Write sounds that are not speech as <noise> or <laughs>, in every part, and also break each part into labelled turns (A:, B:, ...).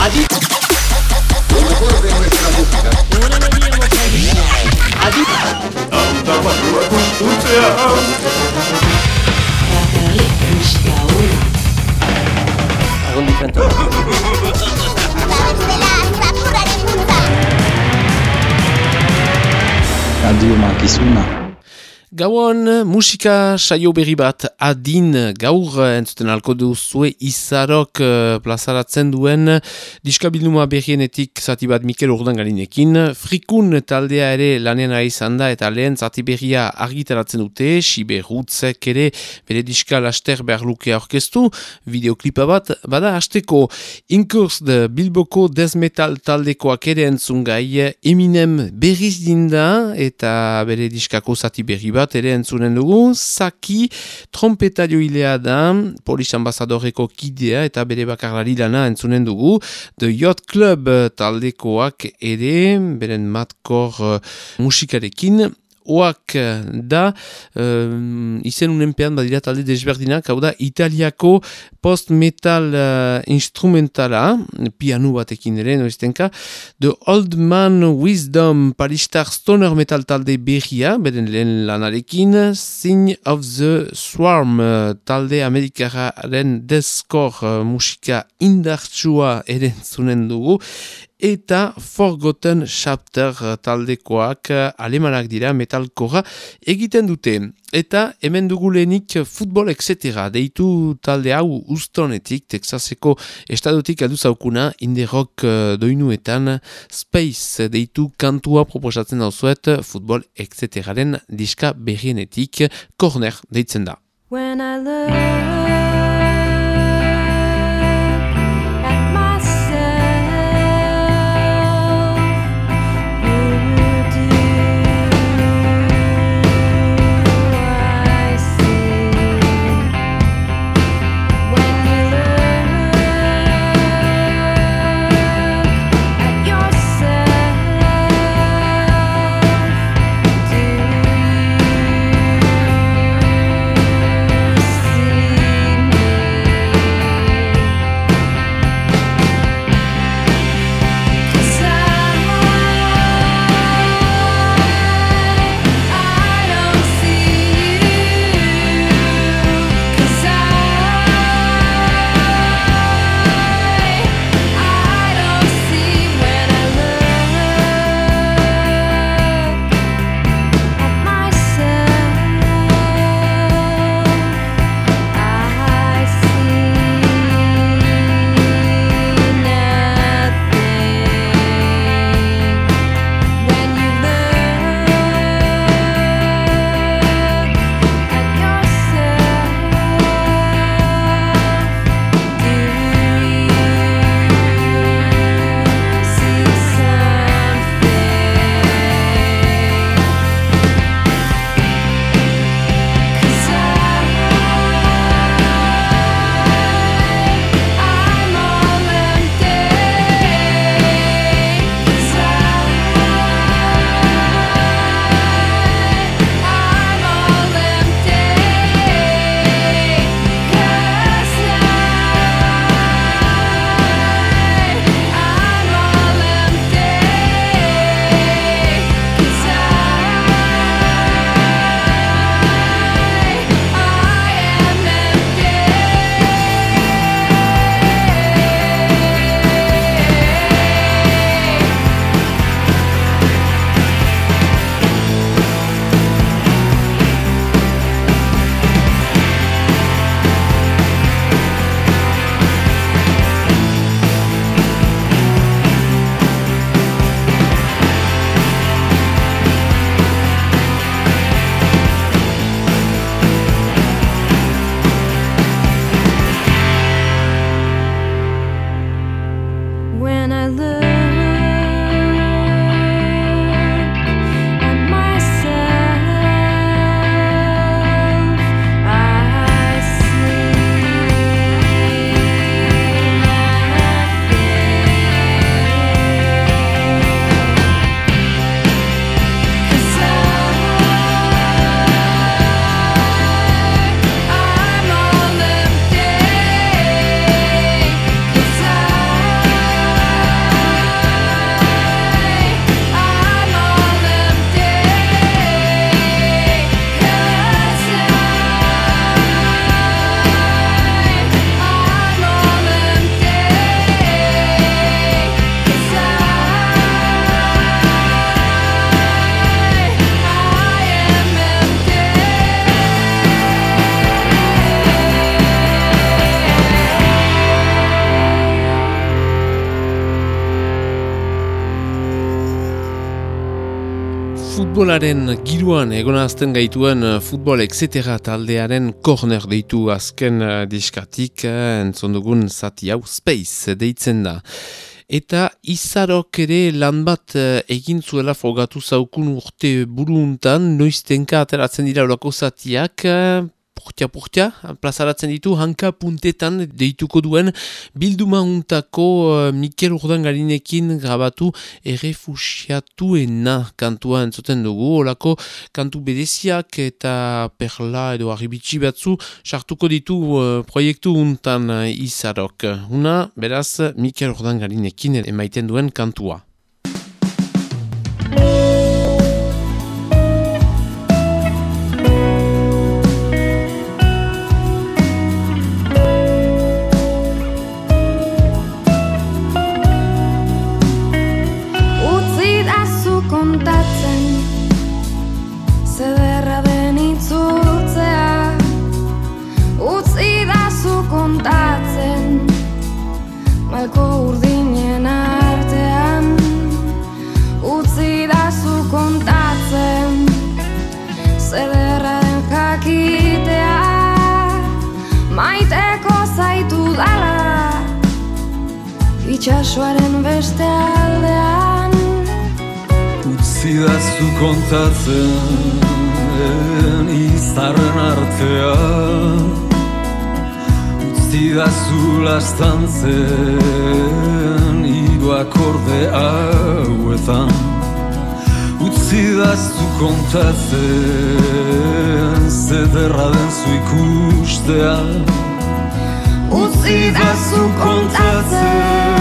A: Adicto.
B: Algún diferente.
C: Radio
D: Gauan musika saio berri bat adin gaur entzuten alko duzue izarok uh, plazaratzen duen diskabilduma berrienetik zati bat Mikel Urdanganinekin. Frikun taldea ere lanen izan da eta lehen zati berria argitaratzen dute, sibe rutzek ere bere diska laster behar lukea orkestu, videoklipa bat, bada hasteko inkurs de Bilboko Desmetal taldekoak ere entzun gai Eminem berriz dinda eta bere diskako zati berri bat ere entzunen dugu, Saki trompeta joilea da, polis ambasadoreko kidea eta bere bakarlari lana entzunen dugu, The Yacht Club taldekoak ere, beren matkor uh, musikarekin, Oak da, um, izen unenpean badira talde desberdinak, hau da, italiako post-metal uh, instrumentala, pianu batekin ere, noiztenka, The Old Man Wisdom paristar stoner metal talde berria, beren lehen lanarekin, Sign of the Swarm uh, talde amerikararen deskor uh, musika indartsua ere zunen dugu, eta Forgotten Chapter taldekoak alemanak dira metalkora egiten dute. Eta hemen dugulenik futbol etc. Deitu talde hau ustonetik, Texaseko estadotik adu zaukuna, indie rock doinuetan Space deitu kantua proposatzen dauzuet futbol etc. diska berrienetik Corner deitzen da.
E: When I look
D: Futbolaren giruan egonazten gaituen eh, futbol etc. taldearen korner deitu azken eh, diskatik eh, entzon dugun zati hau Space deitzen da. Eta izarok ere lan bat egin zuela frogatu zaukun urte buruntan, noiztenka ateratzen dira olako zatiak, purtia-purtia, plazaratzen ditu, hanka puntetan deituko duen bilduma untako uh, Mikel Urdangarinekin grabatu errefusiatuena kantua entzuten dugu, olako kantu bedeziak eta perla edo arribitsi batzu sartuko ditu uh, proiektu untan uh, izarok. Una, beraz, Mikel Urdangarinekin emaiten duen kantua.
E: Itxasoaren beste aldean.
F: Utzi da zu kontatzen izarren artean. Utzi da zu lastantzen hiru akorde hauetan. Utzi da zu kontatzen zederra den zu ikustean.
E: Utzi da zu Zederra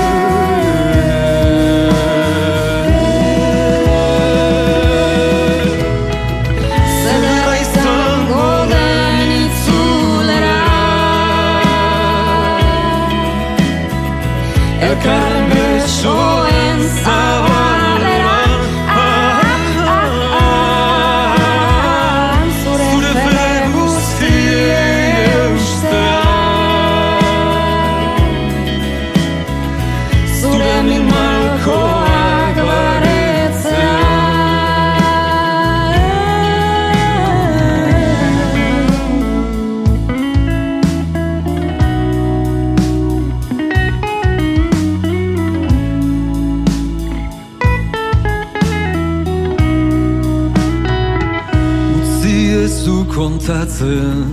F: kontatzen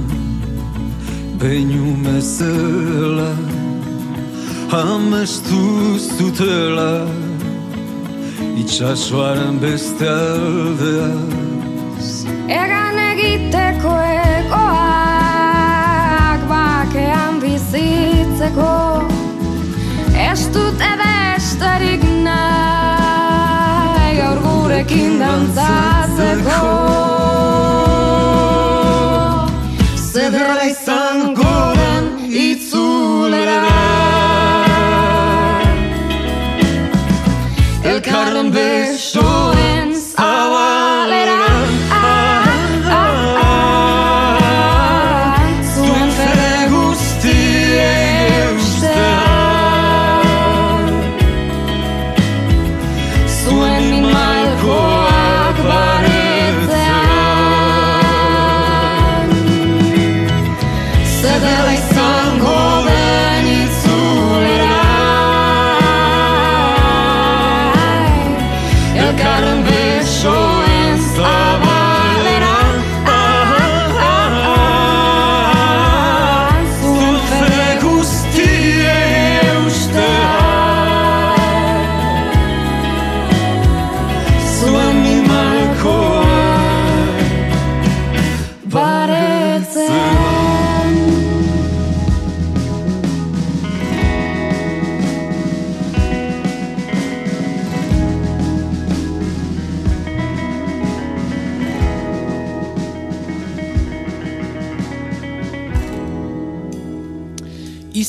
F: Beinu mezela Amestu zutela Itxasoaren beste aldea
E: Egan egiteko egoak bakean bizitzeko Ez dute besterik nahi gaur gurekin dantzatzeko
F: never
E: stolen.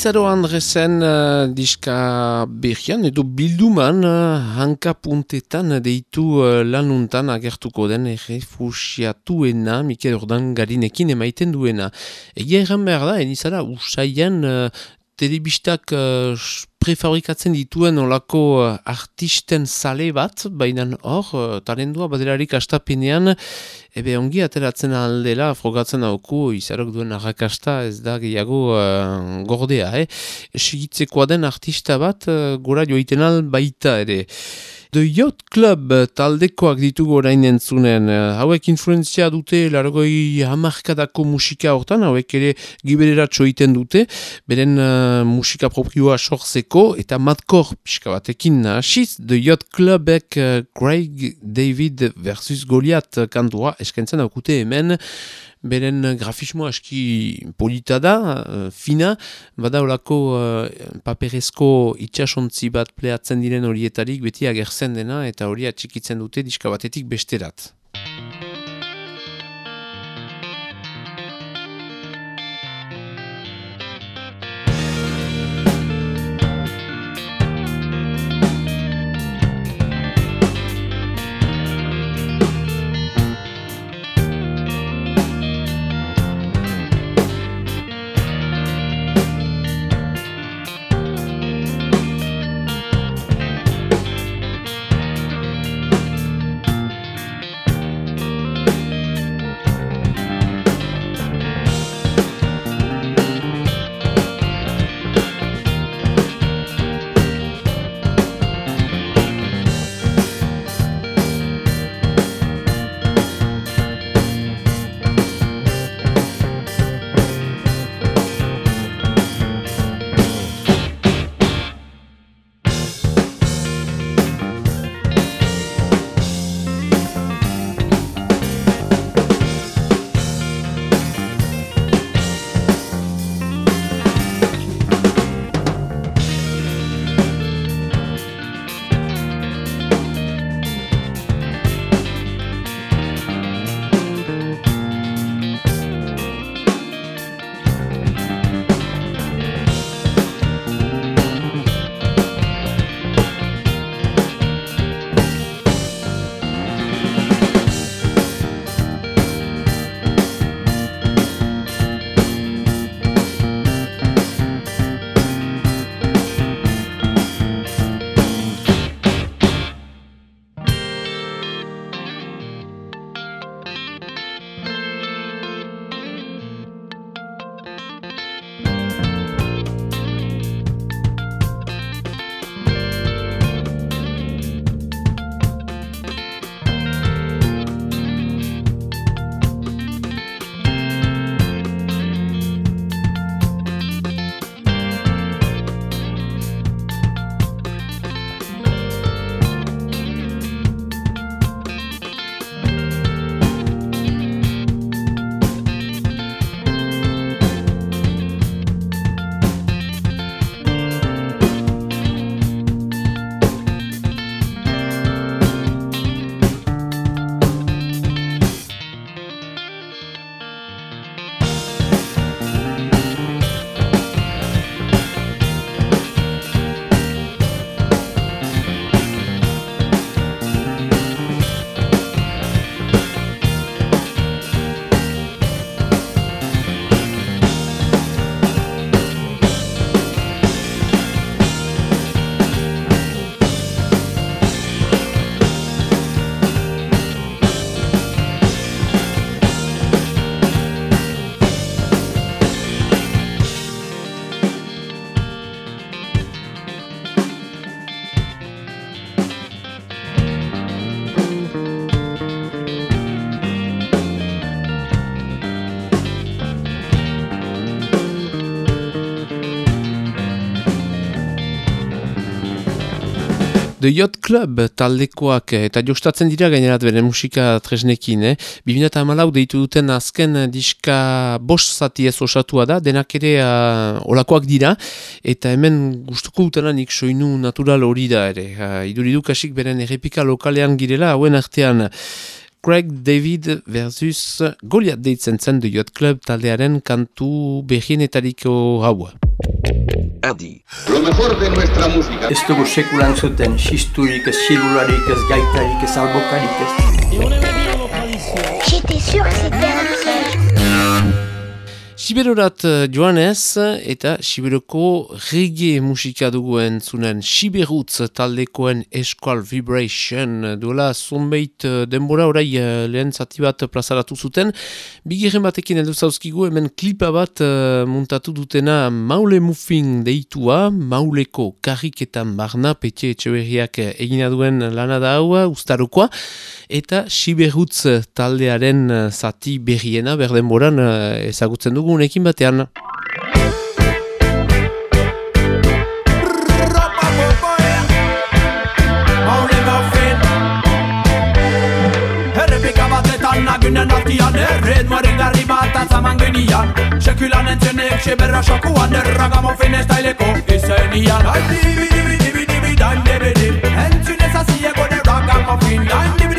D: Izaro Andresen uh, diska berrian edo bilduman uh, hanka puntetan deitu uh, lanuntan agertuko den errefusiatuena Mikel Ordan garinekin emaiten duena. Egia erran behar da, enizara usaian uh, telebistak uh, prefabrikatzen dituen olako uh, artisten sale bat, baina hor, uh, talendua badelarik astapenean, ebe ongi ateratzen aldela, frogatzen hauku, izarok duen arrakasta ez da gehiago uh, gordea, eh? Sigitzekoa den artista bat, uh, gora joiten baita ere. The Yacht Club taldekoak ditugu orain entzunen. Hauek influenzia dute largoi hamarkadako musika hortan, hauek ere gibereratxo egiten dute, beren uh, musika propioa sortzeko, eta madkor pixka batekin hasiz, The Yacht Clubek uh, Craig David versus Goliath kantua eskentzen daukute hemen, beren grafismo aski polita da, uh, fina, bada olako uh, paperezko itxasontzi bat pleatzen diren horietarik beti agertzen dena eta hori atxikitzen dute diska batetik besterat. The Yacht Club taldekoak eh, eta jostatzen dira gainerat bere musika tresnekin. Eh? 2008 deitu duten azken diska bost zati ez osatua da, denak ere uh, olakoak dira, eta hemen gustuko uteranik soinu natural hori da ere. Uh, iduridu kasik beren errepika lokalean girela, hauen artean Craig David versus Goliath deitzen zen The Yacht Club taldearen kantu behienetariko hau.
G: Adi. Lo mejor de nuestra música.
H: Ez dugu sekulan zuten, xisturik, ez xilularik, ez gaitarik, ez albokarik, ez...
B: J'étais sûre que c'était.
D: Siberorat eh, joanez eta Siberoko reggae musika dugu entzunen Siberutz taldekoen Esqual Vibration duela zonbeit eh, denbora orai eh, lehen zati bat plazaratu zuten. Bigirren batekin edo zauzkigu hemen klipa bat muntatu dutena Maule Muffin deitua, Mauleko karriketan barna, petje etxeberriak egina duen lana da hau, ustarokoa, eta Siberutz taldearen zati berriena, berdenboran ezagutzen dugu unekin batean.
I: Nagunen artian Erred marigarri bat atzaman genian Sekulan entzenek seberra xokuan Erragamofen estaileko izenian Ai dibi dibi dibi dibi daim dibi dibi Entzunez azieko de dibi dibi dibi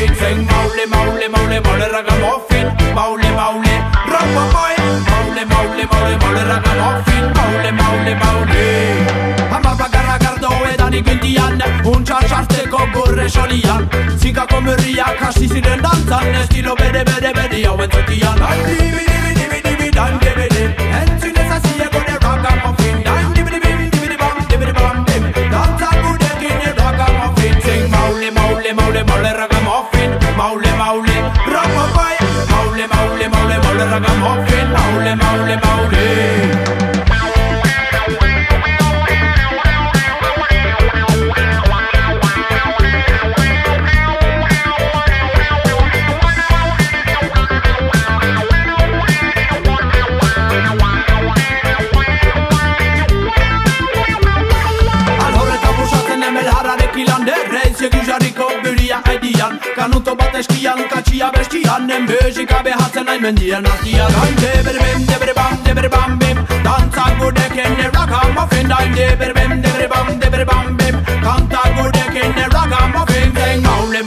I: ragamuffin Sing maule maule maule maule ragamuffin Maule maule ragamuffin Maule maule maule maule ragamuffin Maule maule maule. Hamar bagarra gardo edanik indian Untxar sartzeko gurre solian Zinkako murriak hasi ziren dantzan Estilo bere bere bere hau entzutian Ai maule maule ragamuffin Ia bestian în băjica be hasen ai mendier Nachtia Dein deber bim, deber bam, deber bam bim. Danța gude kenne raga muffin Dein deber bim, deber bam, deber bam bim. Canta gude kenne raga muffin Zeng maule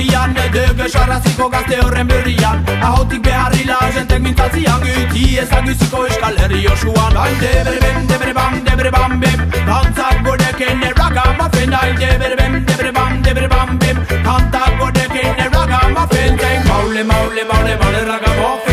I: gure moldian Dege sarraziko gazte horren berrian. Ahotik beharri la jentek mintzatzian Giti ezaguziko eskal herri osuan Ai deber bem, deber bam, deber bam bim Kantzak godeken erraga muffin Ai deber bem, deber bam, deber bam bim Kantak godeken erraga muffin Zeng maule, maule, maule, maule raga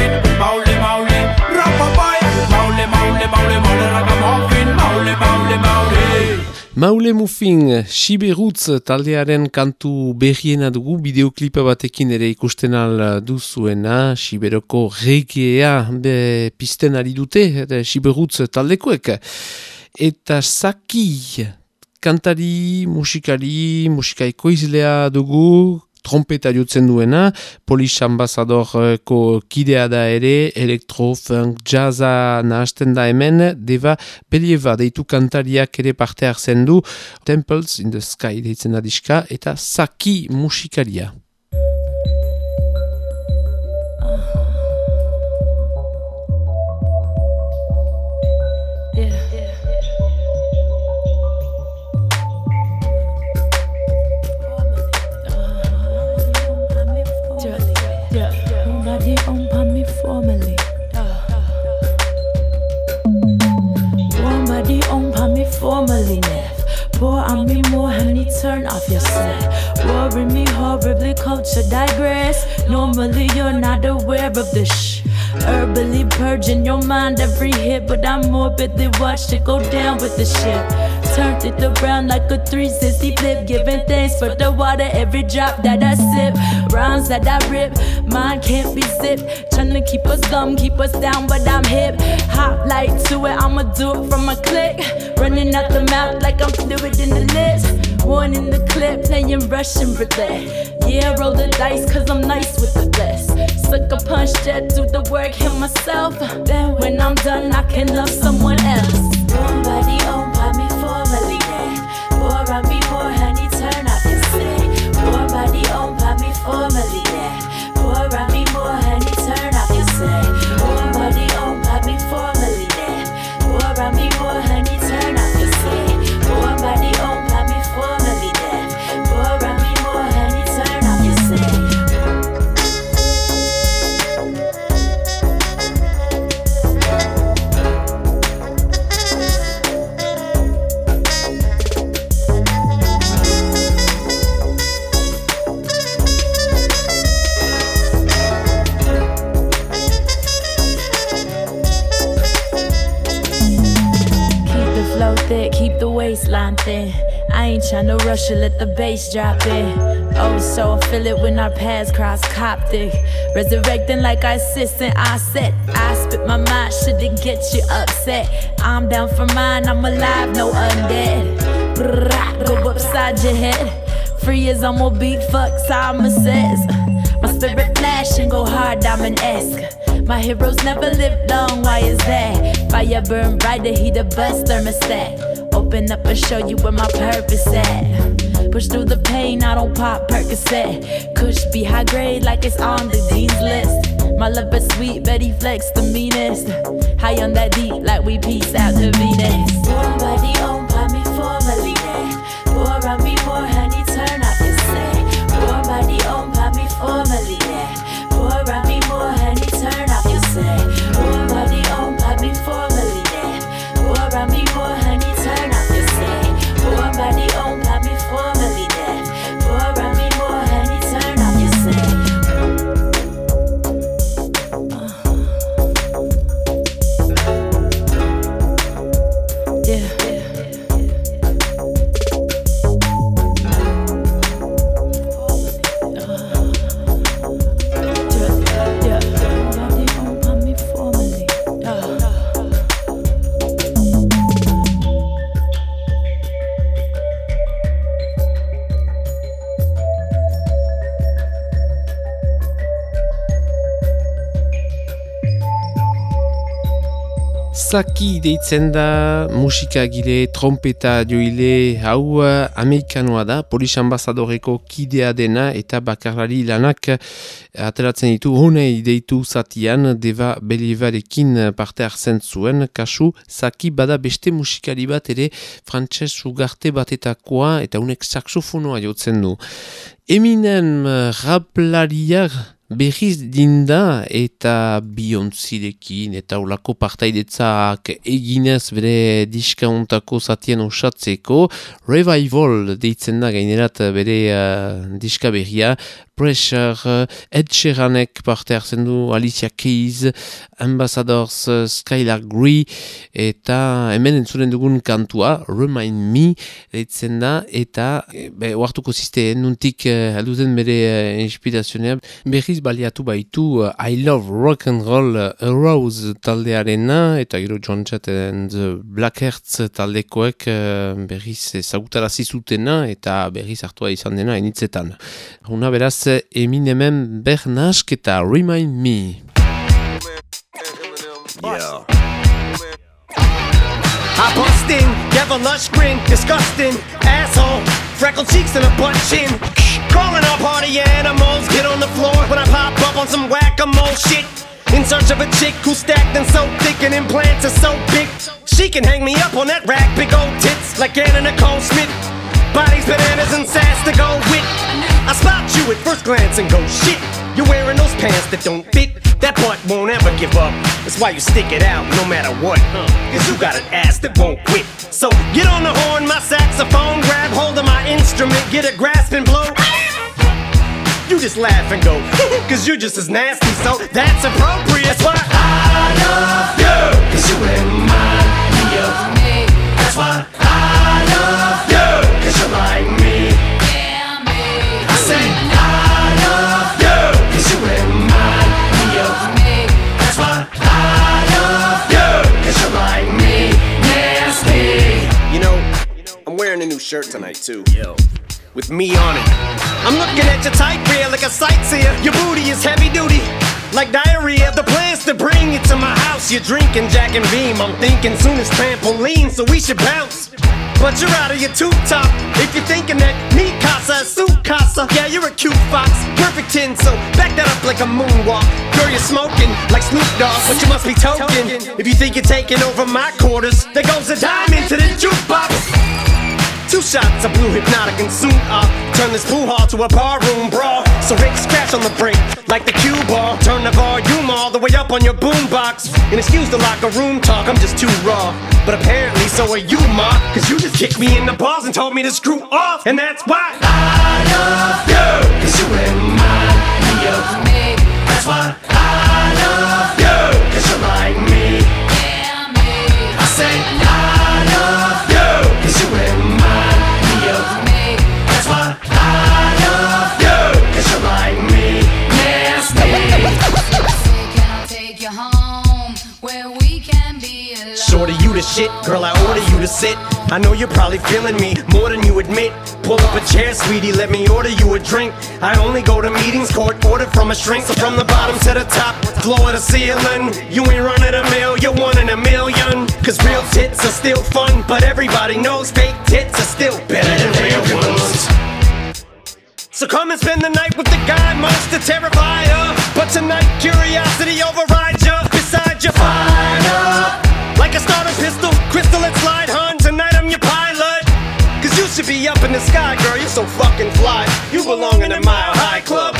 I: Maule Muffin,
D: Siberutz taldearen kantu berriena dugu, bideoklipa batekin ere ikusten al duzuena, Siberoko regea be, pisten ari dute, ere, Siberutz taldekoek. Eta Saki, kantari, musikari, musika ekoizlea dugu, trompeta jotzen duena, Polis Ambassadorko kidea da ere, elektro, funk, jazza nahasten da hemen, deva believa deitu kantariak ere parte hartzen du, Temples in the Sky deitzen da diska, eta Saki musikaria.
J: Turn off your set. Worry me horribly, culture digress. Normally you're not aware of this shh. Herbally purging your mind every hit, but I'm morbidly watched it go down with the shit. Turned it around like a 360 flip, giving thanks for the water every drop that I sip. Rounds that I rip, mine can't be zipped. Trying to keep us dumb, keep us down, but I'm hip. Hop like to it, I'ma do it from a click. Running out the mouth like I'm fluid in the lips. One in the clip, playing Russian roulette. Yeah, roll the dice, cause I'm nice with the best. Sucker punch that, do the work hit myself. Then when I'm done, I can love someone else. Own it, let the bass drop in. Oh, so I feel it when our paths cross Coptic. Resurrecting like I sis and I said. I spit my mind, should it get you upset. I'm down for mine, I'm alive, no undead. Go upside your head. Free as I'm on beat, fuck Simon says. My spirit flash and go hard, diamond esque. My heroes never live long, why is that? Fire burn brighter, heat a bus thermostat. Open up and show you where my purpose at. Push through the pain, I don't pop Percocet. Kush be high grade like it's on the Dean's list. My love is sweet, Betty Flex the meanest. High on that deep, like we peace out to Venus.
D: Saki deitzen da musika gile, trompeta joile, hau eh, amerikanoa da, polis ambazadoreko kidea dena eta bakarlari lanak eh, ateratzen ditu honei deitu zatian, deva believarekin parte hartzen zuen, kasu Saki bada beste musikari bat ere frantses ugarte batetakoa eta unek saxofonoa jotzen du. Eminem eh, raplariak Berriz dinda eta biontzirekin eta ulako partaidetzak eginez bere diskauntako zatien osatzeko Revival deitzen da gainerat bere uh, diska berria. Pressure, Ed Sheeranek parte hartzen du, Alicia Keys, Ambassadors, uh, Skylar Grey, eta hemen entzuren dugun kantua, Remind Me, deitzen da, eta e, be, oartuko ziste, nuntik uh, alduten bere uh, inspirazionea, berriz baliatu baitu uh, I Love Rock and Roll Arose taldearena, eta gero John Chet and Black Hearts taldekoek uh, berriz ezagutarazi zutena, eta berriz hartua izan dena enitzetan. Una beraz, Eminemen Bernask eta Remind Me.
K: Yeah. I bust in, devilish grin, disgusting asshole, freckled cheeks and a butt chin. Calling all party animals, pop up on some whack-a-mole shit. In search of a chick who's stacked and so thick and implants are so big. She can hang me up on that rack, big old tits like Anna Nicole Smith. Bodies, bananas, and sass to go with. I spot you at first glance and go, shit, you're wearing those pants that don't fit. That butt won't ever give up. That's why you stick it out no matter what. Cause you got an ass that won't quit. So get on the horn, my saxophone, grab hold of my instrument, get a grasp and blow. You just laugh and go, <laughs> cause you're just as nasty, so that's appropriate. That's why I love you, cause you remind me of me. That's why I love you, cause you're like me. I say I love you, cause you remind me of me. That's why I love you, cause you're like me. Nasty. You know, I'm wearing a new shirt tonight too. Yo. With me on it. I'm looking at your tight rear like a sightseer. Your booty is heavy duty. Like diarrhea, the plans to bring you to my house. You're drinking Jack and Beam. I'm thinking soon as trampoline, so we should bounce. But you're out of your tube top. If you're thinking that me casa is casa, yeah, you're a cute fox. Perfect 10, so back that up like a moonwalk. Girl, you're smoking like Snoop Dogg, but you must be token. If you think you're taking over my quarters, there goes a dime into the jukebox. Two shots of blue hypnotic and soon I'll turn this pool hall to a barroom brawl. So Rick scratch on the break like the cue ball. Turn the volume all the way up on your boombox. And excuse the locker room talk, I'm just too raw. But apparently so are you, ma. Cause you just kicked me in the balls and told me to screw off. And that's why I love you. Cause you remind me of me. That's why I love you. To sit. I know you're probably feeling me more than you admit. Pull up a chair, sweetie, let me order you a drink. I only go to meetings, court ordered from a shrink. So from the bottom to the top, floor to ceiling. You ain't running a mill, you're one in a million. Cause real tits are still fun, but everybody knows fake tits are still better than real ones. So come and spend the night with the guy terrify ya. But tonight, curiosity overrides ya. Beside you, fire. Like a starter pistol, crystal should be up in the sky, girl. You're so fucking fly. You belong in a mile high club.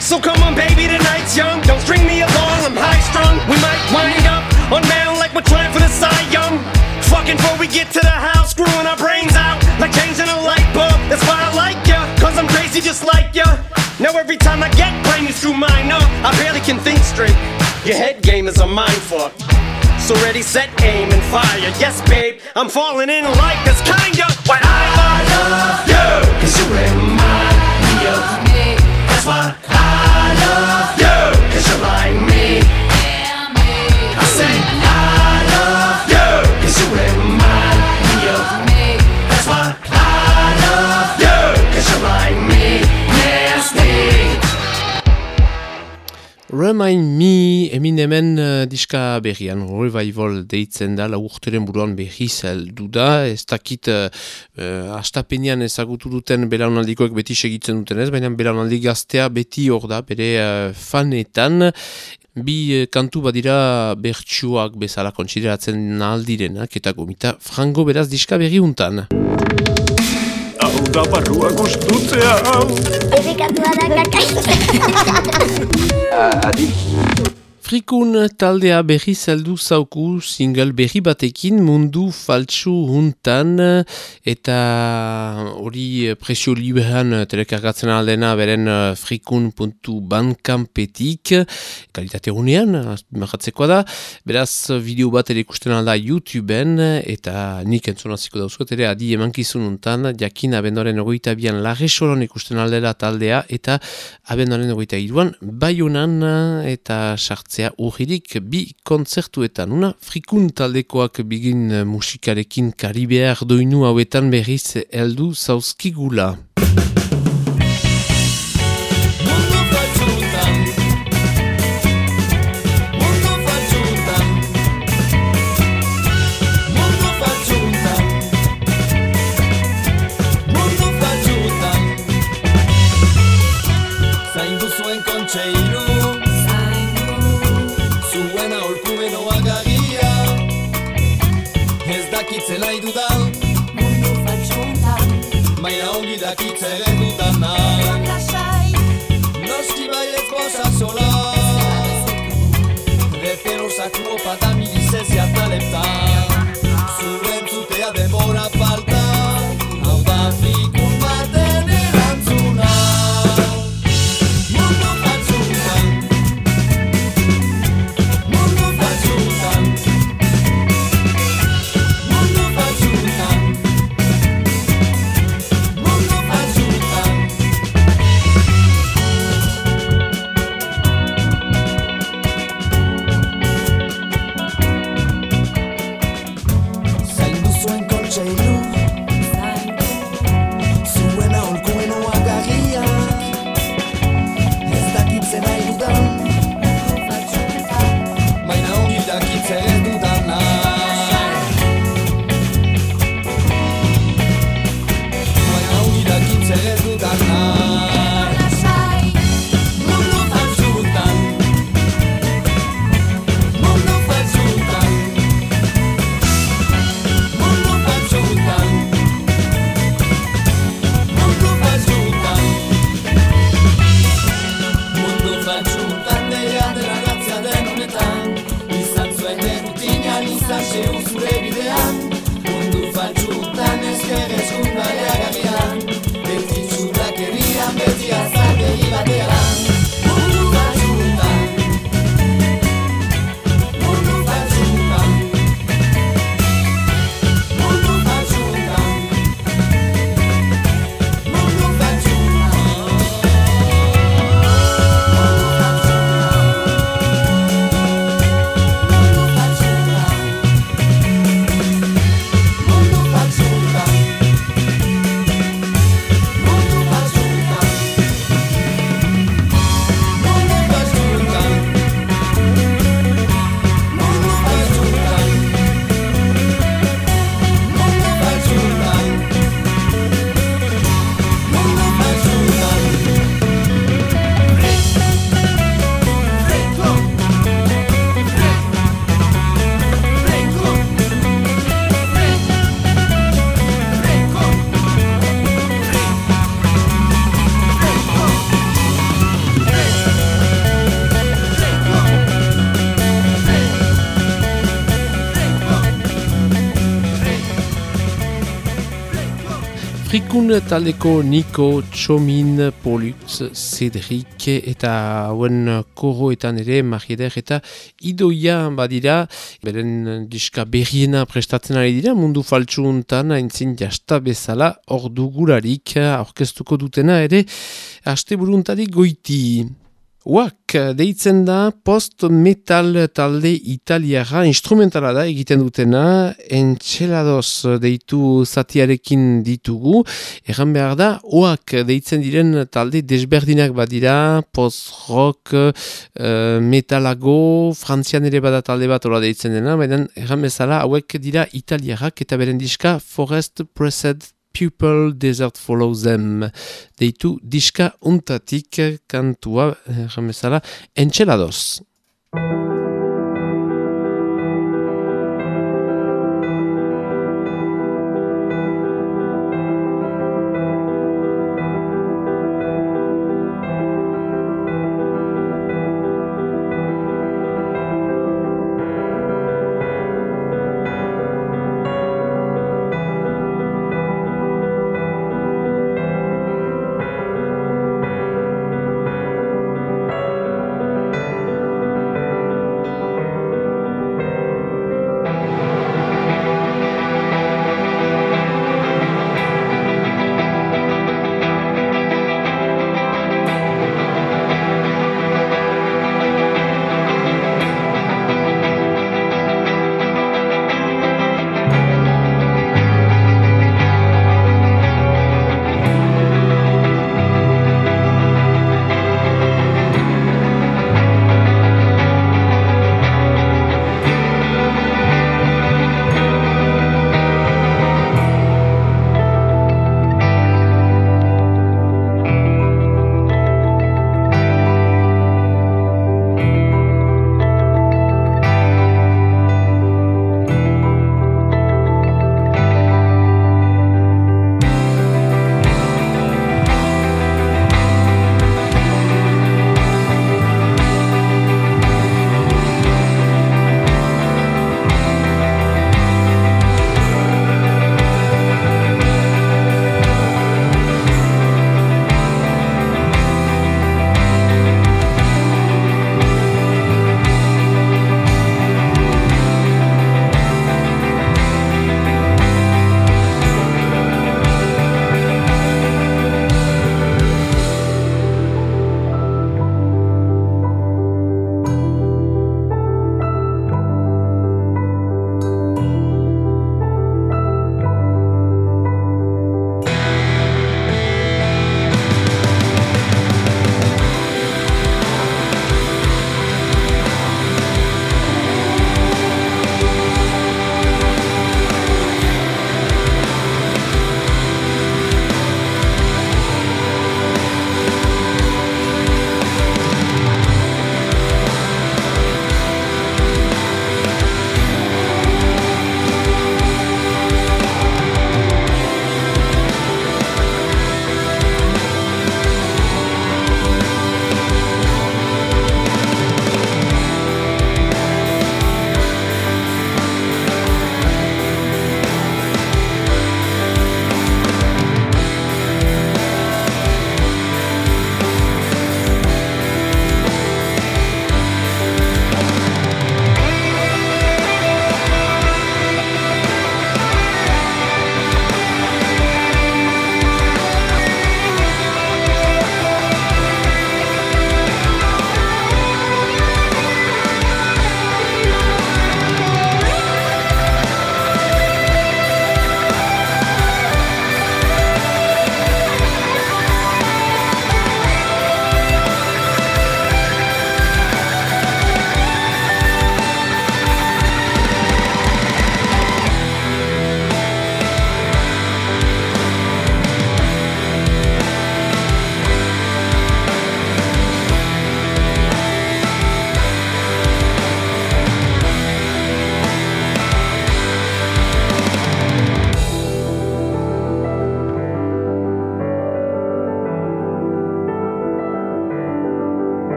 K: So come on, baby, tonight's young. Don't string me along, I'm high strung. We might wind up on mound like we're trying for the Cy Young. Fucking before we get to the house, screwing our brains out like changing a light bulb. That's why I like ya, cause I'm crazy just like ya. Now every time I get brain you through mine up, I barely can think straight. Your head game is a mind fuck. So ready, set, aim, and fire. Yes, babe, I'm falling in like this kinda what I love you. Cause you remind me of me. That's why I love you. Cause you're like Remind Me,
D: emin hemen uh, diska berrian, revival deitzen da, laurteren buruan berriz heldu da, ez dakit uh, uh, astapenean ezagutu duten belaunaldikoek beti segitzen duten ez, baina belaunaldi gaztea beti hor da, bere uh, fanetan, bi uh, kantu badira bertsuak bezala kontsideratzen aldirenak, eta gomita frango beraz diska berri untan.
I: Hau da barrua gustutzea hau
B: Dedikatua da kakai. <laughs>
H: Adi,
D: Frikun taldea berri zeldu zauku single berri batekin mundu faltsu huntan eta hori presio liberan telekargatzen aldena beren frikun.bandkampetik kalitate honean, marratzekoa da. Beraz bideo bat ere ikusten alda YouTubeen eta nik entzonaziko dauzkot ere adi emankizun huntan jakin abendoren ogoita bian larre soron ikusten aldela taldea eta abendoren ogoita iruan baionan eta sartzea urririk bi kontzertuetan. Una frikun taldekoak bigin eh, musikarekin karibear doinu hauetan berriz heldu zauzkigula. Trikun taldeko Niko, Txomin, Polutz, Cedric eta hauen koroetan ere Marieder eta Idoia badira beren diska berriena prestatzen ari dira mundu faltsuuntan haintzin jasta bezala ordugurarik aurkeztuko dutena ere haste buruntarik goiti. Uak, deitzen da post-metal talde italiara instrumentala da egiten dutena, entxeladoz deitu zatiarekin ditugu, erran behar da, uak, deitzen diren talde desberdinak badira, post-rock, uh, metalago, frantzian ere bada talde bat ola deitzen dena, baina erran bezala, hauek dira italiarak eta beren diska Forest Pressed Pupil Desert Follow Them. Deitu diska untatik kantua, jamezala, eh,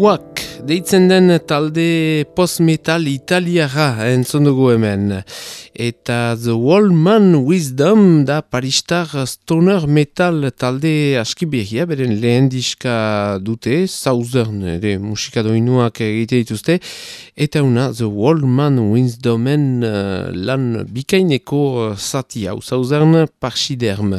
D: Wak, deitzen den talde post-metal italiara entzun dugu hemen. Eta The Wallman Wisdom da paristar stoner metal talde askibihia, beren lehen diska dute, Southern ere musikadoinuak egite dituzte. Eta una The Wallman Wisdomen uh, lan bikaineko zati hau, Southern Parsiderm.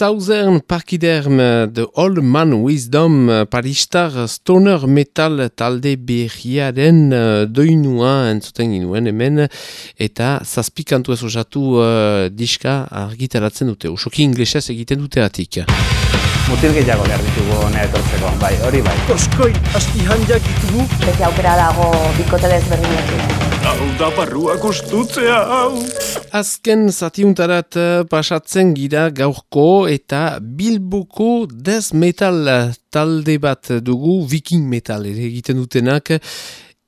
D: Southern Parkiderm The Old Man Wisdom Paristar Stoner Metal talde berriaren uh, doinua entzuten ginuen hemen eta zazpikantu ez osatu uh, diska argitaratzen dute. Usoki inglesez egiten dute atik.
L: Mutil gehiago behar ditugu nire etortzeko, bai, hori bai.
M: Oskoi, asti handiak ditugu.
N: Beti aukera dago bikote desberdinekin.
M: Hau da barrua gustutzea, hau.
D: Azken zatiuntarat eh, pasatzen gira gaurko eta bilboko death metal talde bat dugu, viking metal ere egiten dutenak.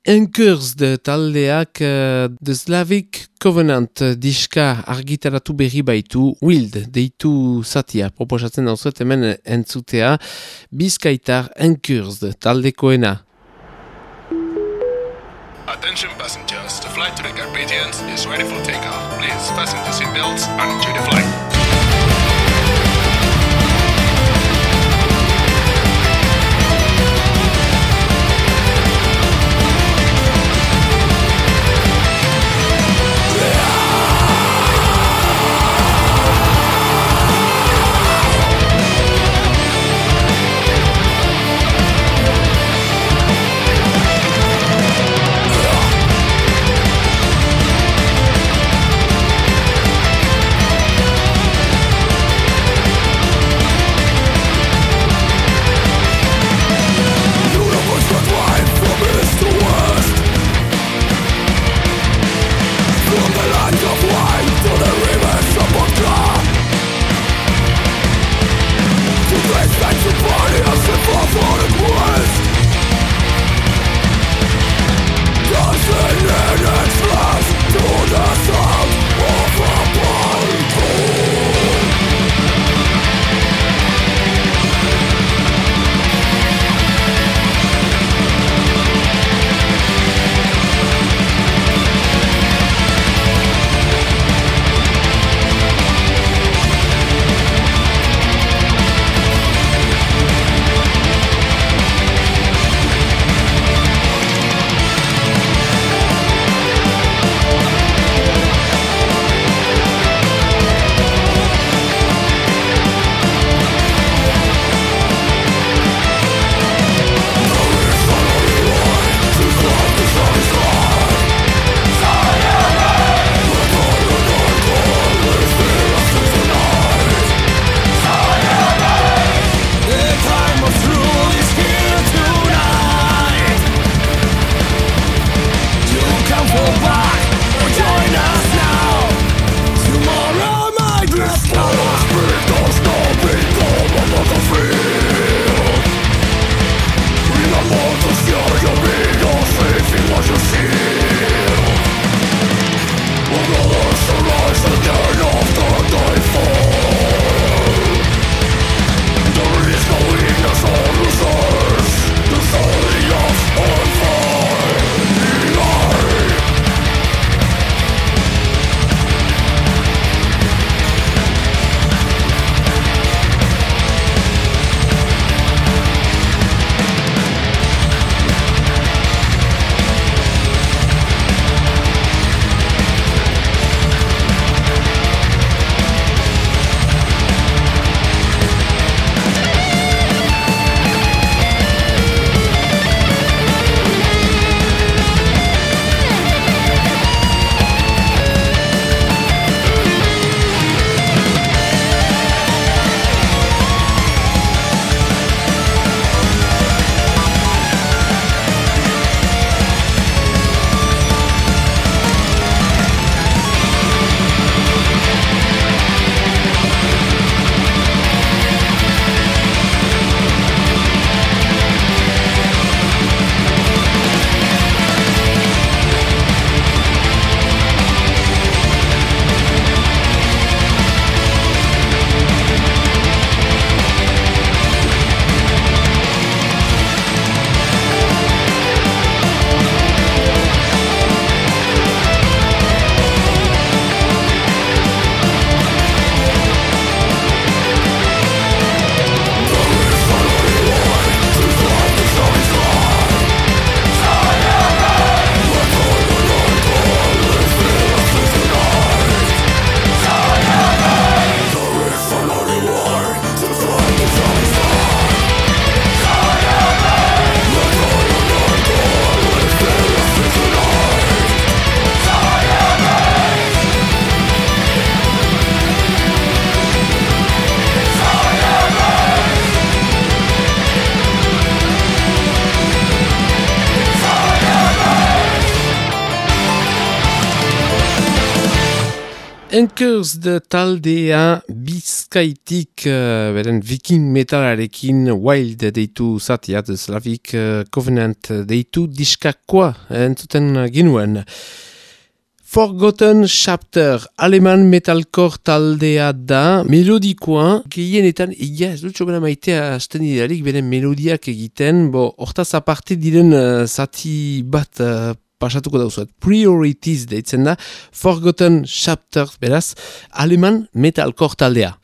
D: Encursed taldeak uh, The Slavic Covenant diska argitaratu berri baitu Wild deitu zatia proposatzen dauzuet hemen entzutea Bizkaitar Encursed taldekoena.
A: Attention passengers, the flight to the Carpathians is ready for takeoff. Please fasten the seatbelts and enjoy the flight.
D: Enkers de taldea bizkaitik uh, beren viking metalarekin wild deitu zatia de Slavic uh, Covenant deitu diskakoa entzuten ginuen. Forgotten Chapter, aleman metalcore taldea da, melodikoa, gehienetan, egia ez dut sobera maitea asten idealik beren melodiak egiten, bo, hortaz aparte diren uh, zati bat uh, pasatuko dauzuet. Priorities deitzen da, Forgotten Chapters, beraz, aleman metalcore taldea.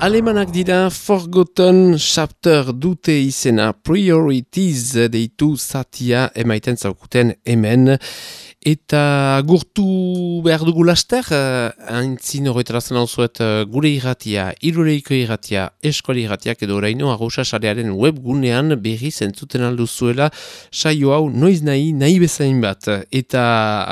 D: Alemanak dira Forgotten Chapter dute izena Priorities deitu zatia emaiten zaukuten hemen. Eta gurtu behar dugu laster, haintzin horretarazen hau zuet uh, gure irratia, irureiko irratia, eskuali irratiak edo oraino agosa sarearen webgunean berri zentzuten aldu zuela saio hau noiz nahi, nahi bezain bat. Eta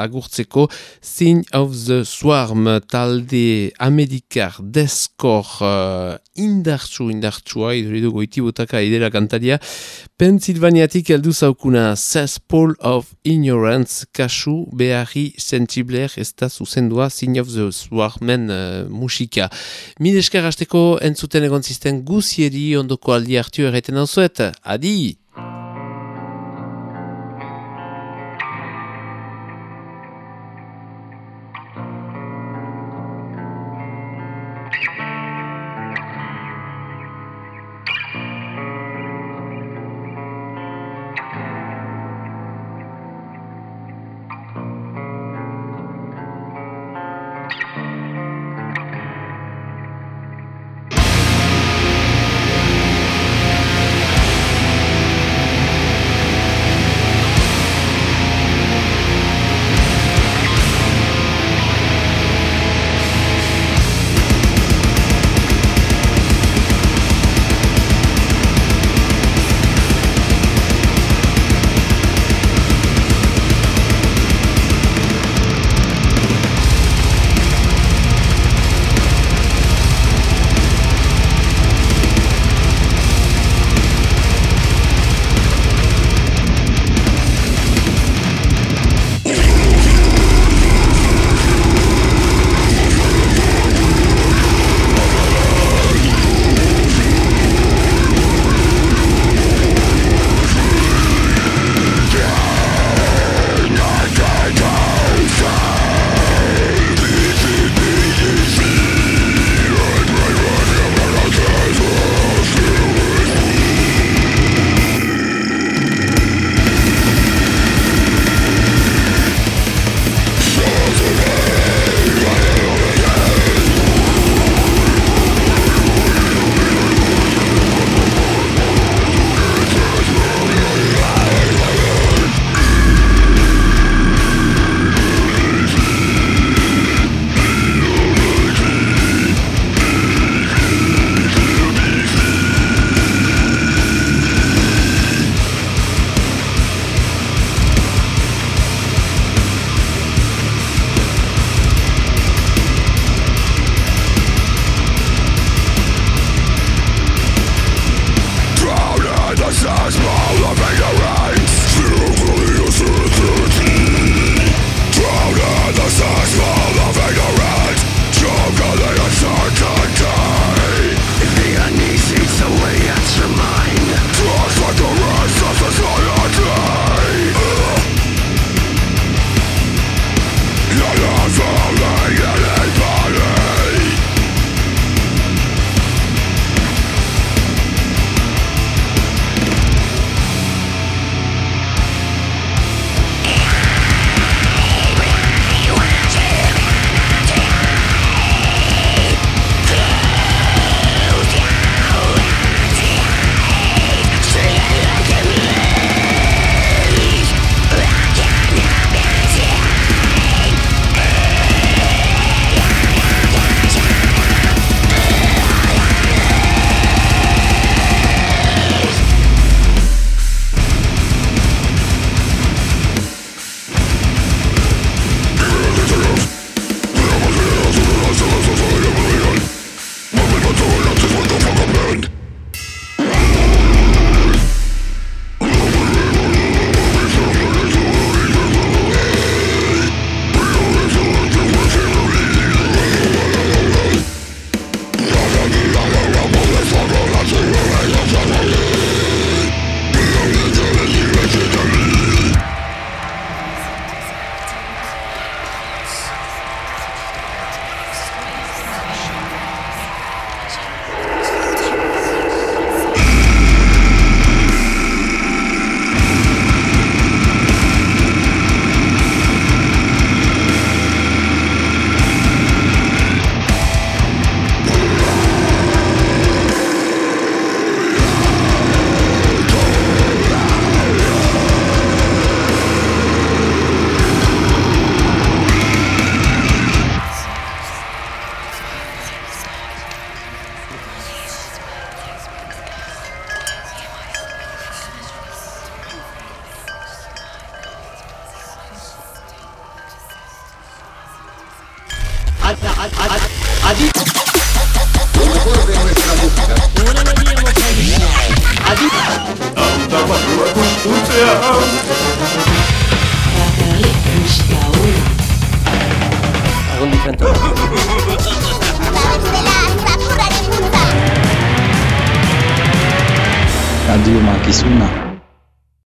D: agurtzeko Thing of the Swarm talde amerikar deskor uh, indartsu indartsua, iduridu goiti botaka idera kantaria, Pennsylvaniatik heldu zaukuna Cesspool of Ignorance kasu beharri sensibler ez da zuzendua Sign of the Swarmen uh, musika. Mil esker hasteko entzuten egon zisten guzieri ondoko aldi hartu erreten hau zuet. Adi!